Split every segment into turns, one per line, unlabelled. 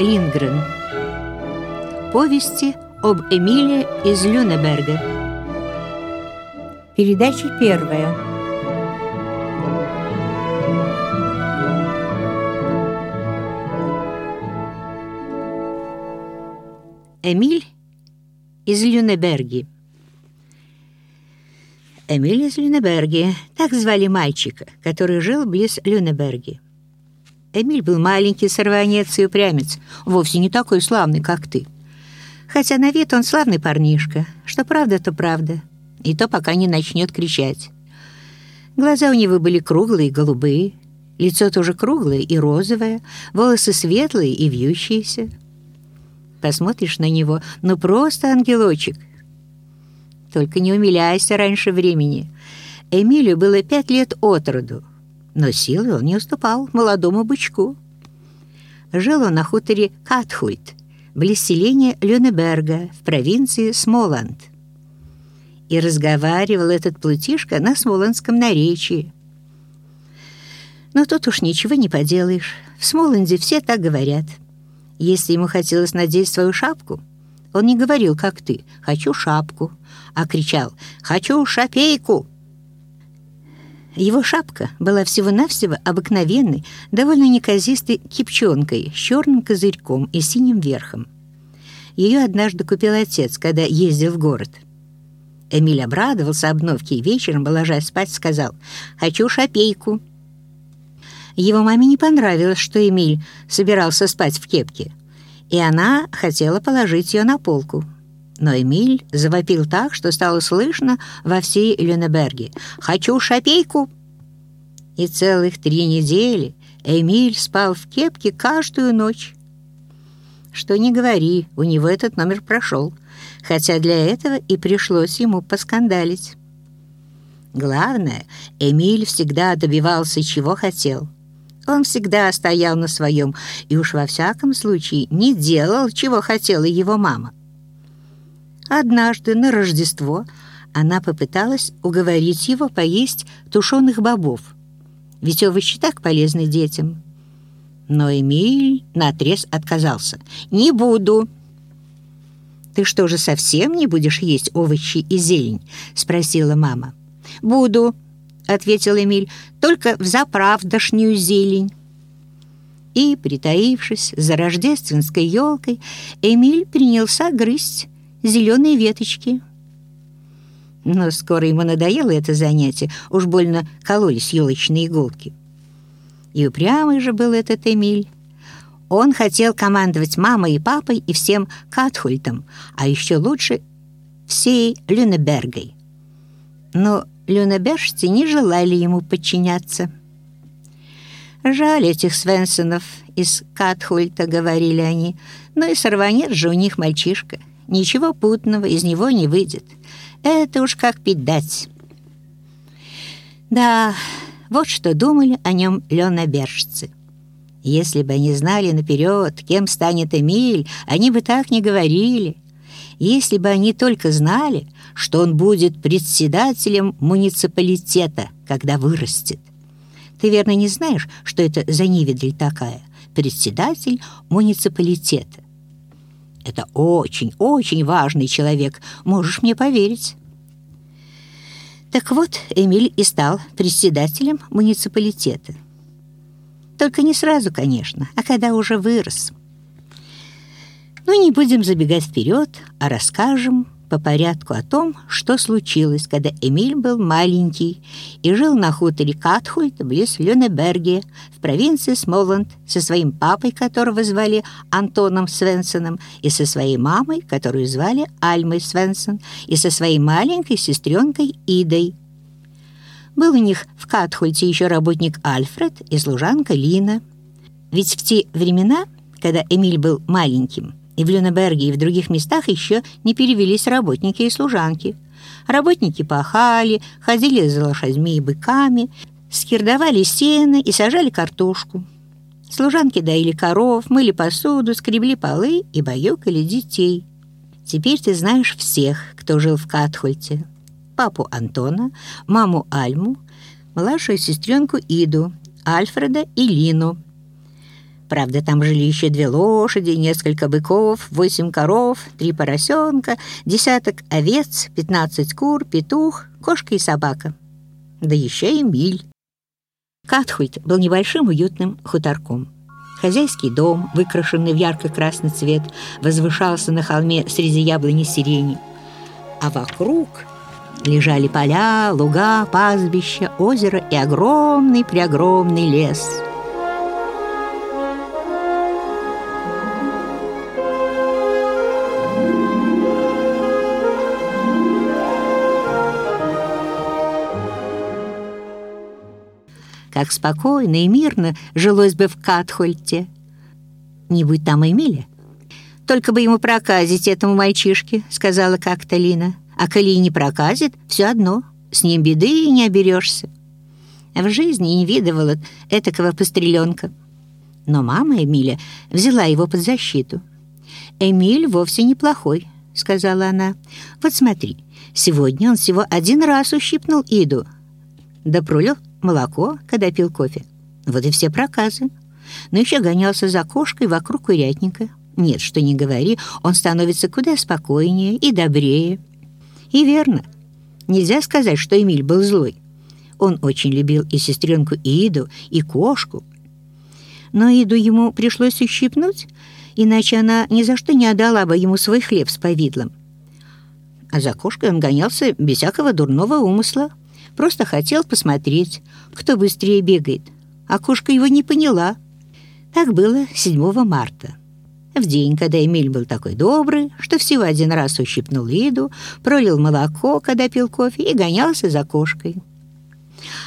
Лингрен. Повести об Эмиле из Люнеберга. Передача первая. Эмиль из Люнеберги. Эмиль из Люнеберги, так звали мальчика, который жил близ Люнеберги. Эмиль был маленький сорванец и упрямец, вовсе не такой славный, как ты. Хотя на вид он славный парнишка, что правда, то правда, и то пока не начнет кричать. Глаза у него были круглые и голубые, лицо тоже круглое и розовое, волосы светлые и вьющиеся. Посмотришь на него, ну просто ангелочек. Только не умиляйся раньше времени. Эмилию было пять лет от роду, но силы он не уступал молодому бычку. Жил он на хуторе Катхульт, близ селения Люнеберга в провинции Смоланд. И разговаривал этот плутишка на смоландском наречии. Но тут уж ничего не поделаешь. В Смоланде все так говорят. Если ему хотелось надеть свою шапку, он не говорил, как ты, «хочу шапку», а кричал «хочу шапейку». Его шапка была всего-навсего обыкновенной, довольно неказистой кипчонкой с черным козырьком и синим верхом. Ее однажды купил отец, когда ездил в город. Эмиль обрадовался обновке и вечером, ложась спать, сказал «хочу шапейку». Его маме не понравилось, что Эмиль собирался спать в кепке, и она хотела положить ее на полку. Но Эмиль завопил так, что стало слышно во всей Люнеберге. «Хочу шапейку!» И целых три недели Эмиль спал в кепке каждую ночь. Что не говори, у него этот номер прошел, хотя для этого и пришлось ему поскандалить. Главное, Эмиль всегда добивался, чего хотел — он всегда стоял на своем и уж во всяком случае не делал, чего хотела его мама. Однажды на Рождество она попыталась уговорить его поесть тушеных бобов, ведь овощи так полезны детям. Но Эмиль наотрез отказался. «Не буду!» «Ты что же, совсем не будешь есть овощи и зелень?» — спросила мама. «Буду», ответил Эмиль, — «только в заправдошнюю зелень». И, притаившись за рождественской елкой, Эмиль принялся грызть зеленые веточки. Но скоро ему надоело это занятие, уж больно кололись елочные иголки. И упрямый же был этот Эмиль. Он хотел командовать мамой и папой и всем Катхультом, а еще лучше всей Люнебергой. Но люнебежцы не желали ему подчиняться. «Жаль этих Свенсонов из Катхульта», — говорили они, «но и сорванец же у них мальчишка. Ничего путного из него не выйдет. Это уж как пить дать». Да, вот что думали о нем люнебежцы. Если бы они знали наперед, кем станет Эмиль, они бы так не говорили — если бы они только знали, что он будет председателем муниципалитета, когда вырастет. Ты верно не знаешь, что это за невидель такая? Председатель муниципалитета. Это очень-очень важный человек, можешь мне поверить. Так вот, Эмиль и стал председателем муниципалитета. Только не сразу, конечно, а когда уже вырос – но не будем забегать вперед, а расскажем по порядку о том, что случилось, когда Эмиль был маленький и жил на хуторе Катхульт близ Люнеберге в провинции Смоланд со своим папой, которого звали Антоном Свенсоном, и со своей мамой, которую звали Альмой Свенсон, и со своей маленькой сестренкой Идой. Был у них в Катхульте еще работник Альфред и служанка Лина. Ведь в те времена, когда Эмиль был маленьким, и в Люнеберге, и в других местах еще не перевелись работники и служанки. Работники пахали, ходили за лошадьми и быками, скирдовали сено и сажали картошку. Служанки доили коров, мыли посуду, скребли полы и баюкали детей. Теперь ты знаешь всех, кто жил в Катхольте. Папу Антона, маму Альму, младшую сестренку Иду, Альфреда и Лину. Правда, там жили еще две лошади, несколько быков, восемь коров, три поросенка, десяток овец, пятнадцать кур, петух, кошка и собака. Да еще Эмиль. Катхульт был небольшим уютным хуторком. Хозяйский дом, выкрашенный в ярко-красный цвет, возвышался на холме среди яблони сирени. А вокруг лежали поля, луга, пастбища, озеро и огромный-преогромный лес — как спокойно и мирно жилось бы в Катхольте. Не будь там Эмиля. Только бы ему проказить этому мальчишке, сказала как-то Лина. А коли не проказит, все одно, с ним беды и не оберешься. В жизни не видывала этакого постреленка. Но мама Эмиля взяла его под защиту. «Эмиль вовсе неплохой», — сказала она. «Вот смотри, сегодня он всего один раз ущипнул Иду, да пролил молоко, когда пил кофе. Вот и все проказы. Но еще гонялся за кошкой вокруг курятника. Нет, что не говори, он становится куда спокойнее и добрее. И верно, нельзя сказать, что Эмиль был злой. Он очень любил и сестренку Иду, и кошку. Но Иду ему пришлось ущипнуть, иначе она ни за что не отдала бы ему свой хлеб с повидлом. А за кошкой он гонялся без всякого дурного умысла. Просто хотел посмотреть, кто быстрее бегает. Кошка его не поняла. Так было 7 марта. В день, когда Эмиль был такой добрый, что всего один раз ущипнул Лиду, пролил молоко, когда пил кофе, и гонялся за кошкой.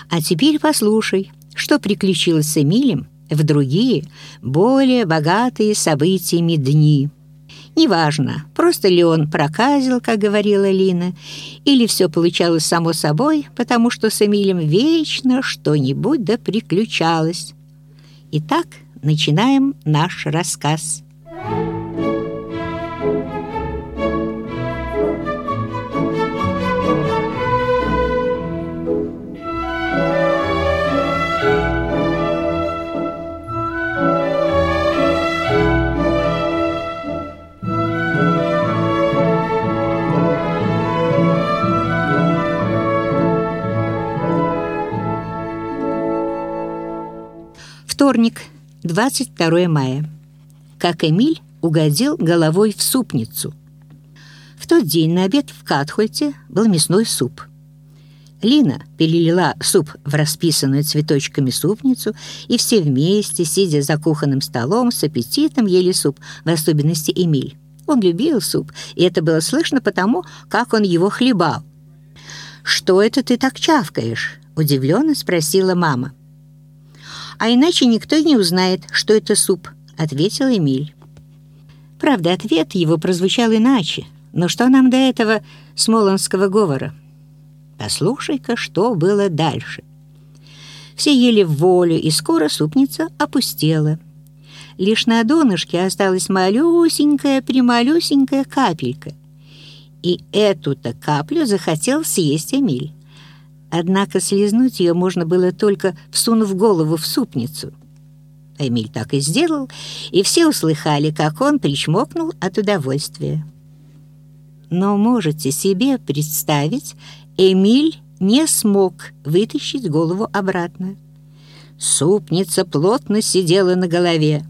А теперь послушай, что приключилось с Эмилем в другие, более богатые событиями дни. Неважно, просто ли он проказил, как говорила Лина, или все получалось само собой, потому что с Эмилем вечно что-нибудь да приключалось. Итак, начинаем наш рассказ. Вторник, 22 мая. Как Эмиль угодил головой в супницу. В тот день на обед в Катхольте был мясной суп. Лина перелила суп в расписанную цветочками супницу, и все вместе, сидя за кухонным столом, с аппетитом ели суп, в особенности Эмиль. Он любил суп, и это было слышно потому, как он его хлебал. «Что это ты так чавкаешь?» — удивленно спросила мама а иначе никто не узнает, что это суп», — ответил Эмиль. Правда, ответ его прозвучал иначе, но что нам до этого смолонского говора? Послушай-ка, что было дальше. Все ели в волю, и скоро супница опустела. Лишь на донышке осталась малюсенькая-прималюсенькая капелька. И эту-то каплю захотел съесть Эмиль. Однако слезнуть ее можно было только всунув голову в супницу. Эмиль так и сделал, и все услыхали, как он причмокнул от удовольствия. Но можете себе представить, Эмиль не смог вытащить голову обратно. Супница плотно сидела на голове.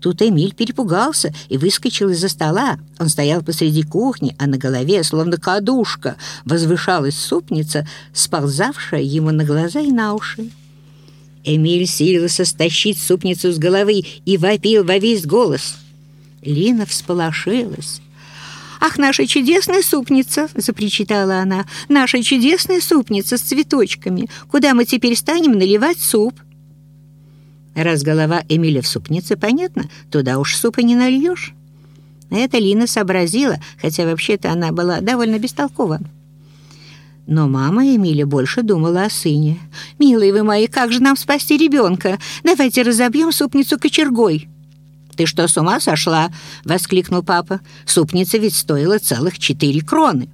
Тут Эмиль перепугался и выскочил из-за стола. Он стоял посреди кухни, а на голове, словно кадушка, возвышалась супница, сползавшая ему на глаза и на уши. Эмиль силился стащить супницу с головы и вопил во весь голос. Лина всполошилась. «Ах, наша чудесная супница!» — запричитала она. «Наша чудесная супница с цветочками! Куда мы теперь станем наливать суп?» Раз голова Эмиля в супнице, понятно, туда уж супа не нальешь. Это Лина сообразила, хотя вообще-то она была довольно бестолкова. Но мама Эмиля больше думала о сыне. «Милые вы мои, как же нам спасти ребенка? Давайте разобьем супницу кочергой». «Ты что, с ума сошла?» — воскликнул папа. «Супница ведь стоила целых четыре кроны».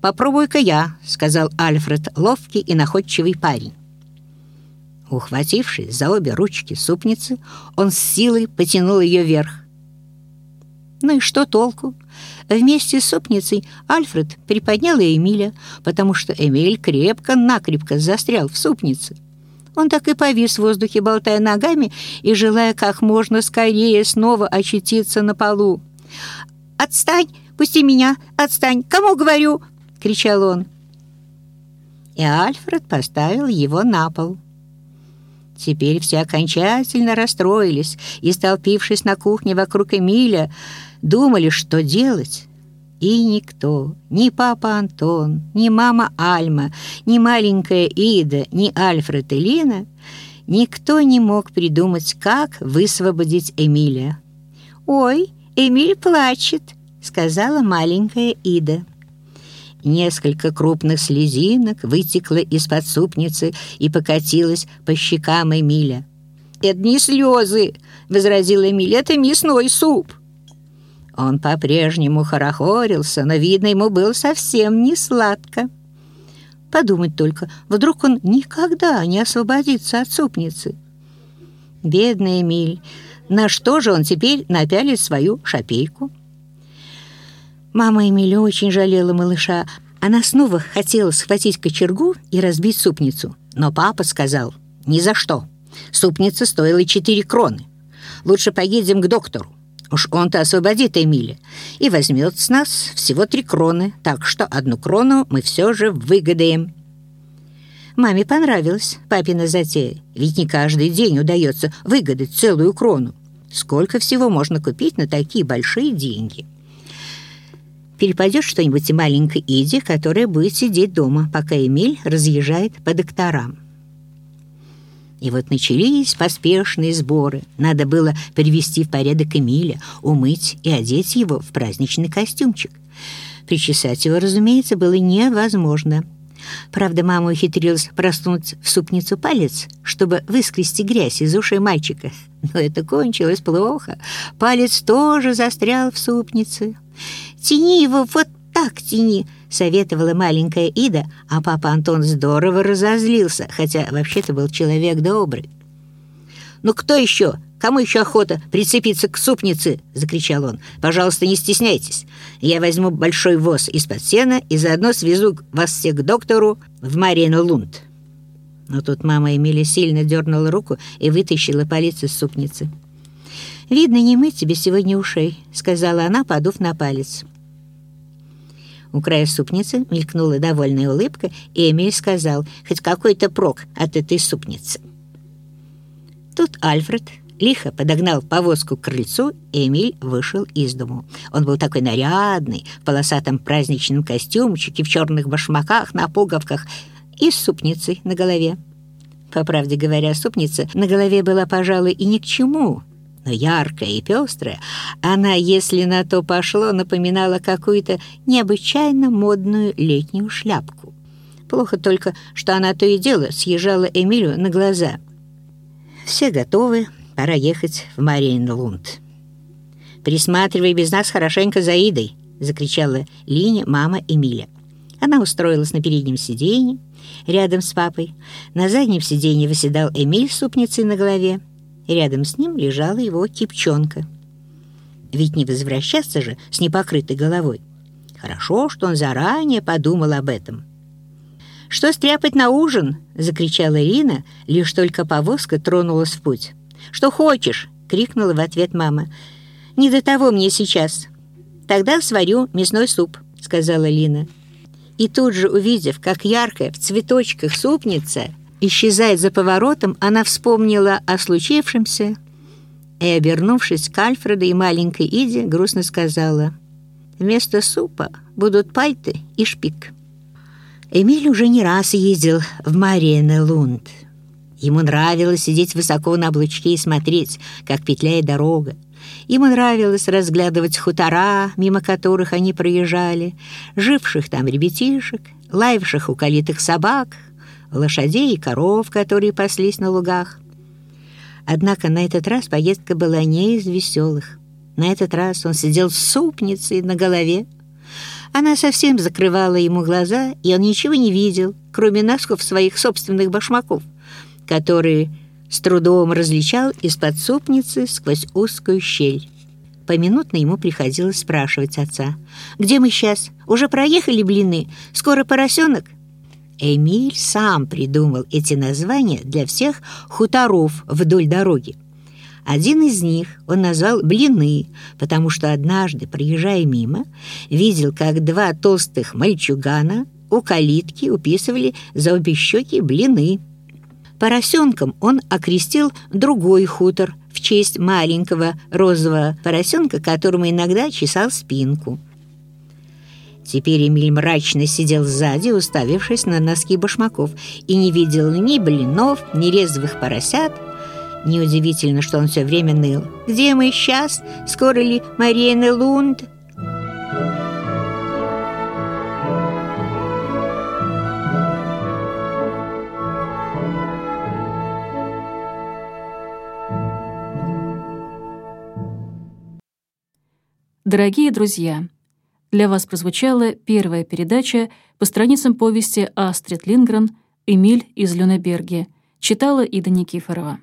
«Попробуй-ка я», — сказал Альфред, ловкий и находчивый парень. Ухватившись за обе ручки супницы, он с силой потянул ее вверх. Ну и что толку? Вместе с супницей Альфред приподнял Эмиля, потому что Эмиль крепко-накрепко застрял в супнице. Он так и повис в воздухе, болтая ногами и желая как можно скорее снова очутиться на полу. «Отстань! Пусти меня! Отстань! Кому говорю?» — кричал он. И Альфред поставил его на пол. Теперь все окончательно расстроились и, столпившись на кухне вокруг Эмиля, думали, что делать. И никто, ни папа Антон, ни мама Альма, ни маленькая Ида, ни Альфред и Лина, никто не мог придумать, как высвободить Эмиля. «Ой, Эмиль плачет», — сказала маленькая Ида. Несколько крупных слезинок вытекло из-под супницы и покатилось по щекам Эмиля. «Это не слезы!» — возразил Эмиль. «Это мясной суп!» Он по-прежнему хорохорился, но, видно, ему было совсем не сладко. Подумать только, вдруг он никогда не освободится от супницы. Бедный Эмиль, на что же он теперь напялит свою шапейку? Мама Эмиля очень жалела малыша. Она снова хотела схватить кочергу и разбить супницу. Но папа сказал, ни за что. Супница стоила четыре кроны. Лучше поедем к доктору. Уж он-то освободит Эмиля и возьмет с нас всего три кроны, так что одну крону мы все же выгадаем. Маме понравилась папина затея, ведь не каждый день удается выгадать целую крону. Сколько всего можно купить на такие большие деньги? Перепадет что-нибудь маленькой Иде, которая будет сидеть дома, пока Эмиль разъезжает по докторам. И вот начались поспешные сборы. Надо было привести в порядок Эмиля, умыть и одеть его в праздничный костюмчик. Причесать его, разумеется, было невозможно. Правда, мама ухитрилась просунуть в супницу палец, чтобы выскрести грязь из ушей мальчика. Но это кончилось плохо. Палец тоже застрял в супнице. «Тяни его вот так тяни», — советовала маленькая Ида, а папа Антон здорово разозлился, хотя вообще-то был человек добрый. «Ну кто еще? Кому еще охота прицепиться к супнице?» — закричал он. «Пожалуйста, не стесняйтесь. Я возьму большой воз из-под сена и заодно свезу вас всех к доктору в Марину Лунд». Но тут мама Эмили сильно дернула руку и вытащила палец из супницы. «Видно, не мыть тебе сегодня ушей», — сказала она, подув на палец. У края супницы мелькнула довольная улыбка, и Эмиль сказал, «Хоть какой-то прок от этой супницы». Тут Альфред лихо подогнал повозку к крыльцу, и Эмиль вышел из дому. Он был такой нарядный, в полосатом праздничном костюмчике, в черных башмаках, на пуговках и с супницей на голове. По правде говоря, супница на голове была, пожалуй, и ни к чему — но яркая и пестрая, она, если на то пошло, напоминала какую-то необычайно модную летнюю шляпку. Плохо только, что она то и дело съезжала Эмилю на глаза. «Все готовы, пора ехать в Мариенлунд». «Присматривай без нас хорошенько за Идой», — закричала Линя, мама Эмиля. Она устроилась на переднем сиденье, рядом с папой. На заднем сиденье выседал Эмиль с супницей на голове рядом с ним лежала его кипчонка. Ведь не возвращаться же с непокрытой головой. Хорошо, что он заранее подумал об этом. «Что стряпать на ужин?» — закричала Ирина, лишь только повозка тронулась в путь. «Что хочешь?» — крикнула в ответ мама. «Не до того мне сейчас. Тогда сварю мясной суп», — сказала Лина. И тут же, увидев, как яркая в цветочках супница Исчезая за поворотом, она вспомнила о случившемся и, обернувшись к Альфреду и маленькой Иде, грустно сказала, «Вместо супа будут пальты и шпик». Эмиль уже не раз ездил в Мариене Лунд. Ему нравилось сидеть высоко на облучке и смотреть, как петляет дорога. Ему нравилось разглядывать хутора, мимо которых они проезжали, живших там ребятишек, лаявших у калитых собак, лошадей и коров, которые паслись на лугах. Однако на этот раз поездка была не из веселых. На этот раз он сидел с супницей на голове. Она совсем закрывала ему глаза, и он ничего не видел, кроме носков своих собственных башмаков, который с трудом различал из-под супницы сквозь узкую щель. Поминутно ему приходилось спрашивать отца. «Где мы сейчас? Уже проехали блины? Скоро поросенок?» Эмиль сам придумал эти названия для всех хуторов вдоль дороги. Один из них он назвал «блины», потому что однажды, проезжая мимо, видел, как два толстых мальчугана у калитки уписывали за обе щеки блины. Поросенком он окрестил другой хутор в честь маленького розового поросенка, которому иногда чесал спинку. Теперь Эмиль мрачно сидел сзади, уставившись на носки башмаков, и не видел ни блинов, ни резвых поросят. Неудивительно, что он все время ныл. «Где мы сейчас? Скоро ли Мариена Лунд?»
Дорогие друзья, для вас прозвучала первая передача по страницам повести Астрид Лингрен «Эмиль из Люнеберги». Читала Ида Никифорова.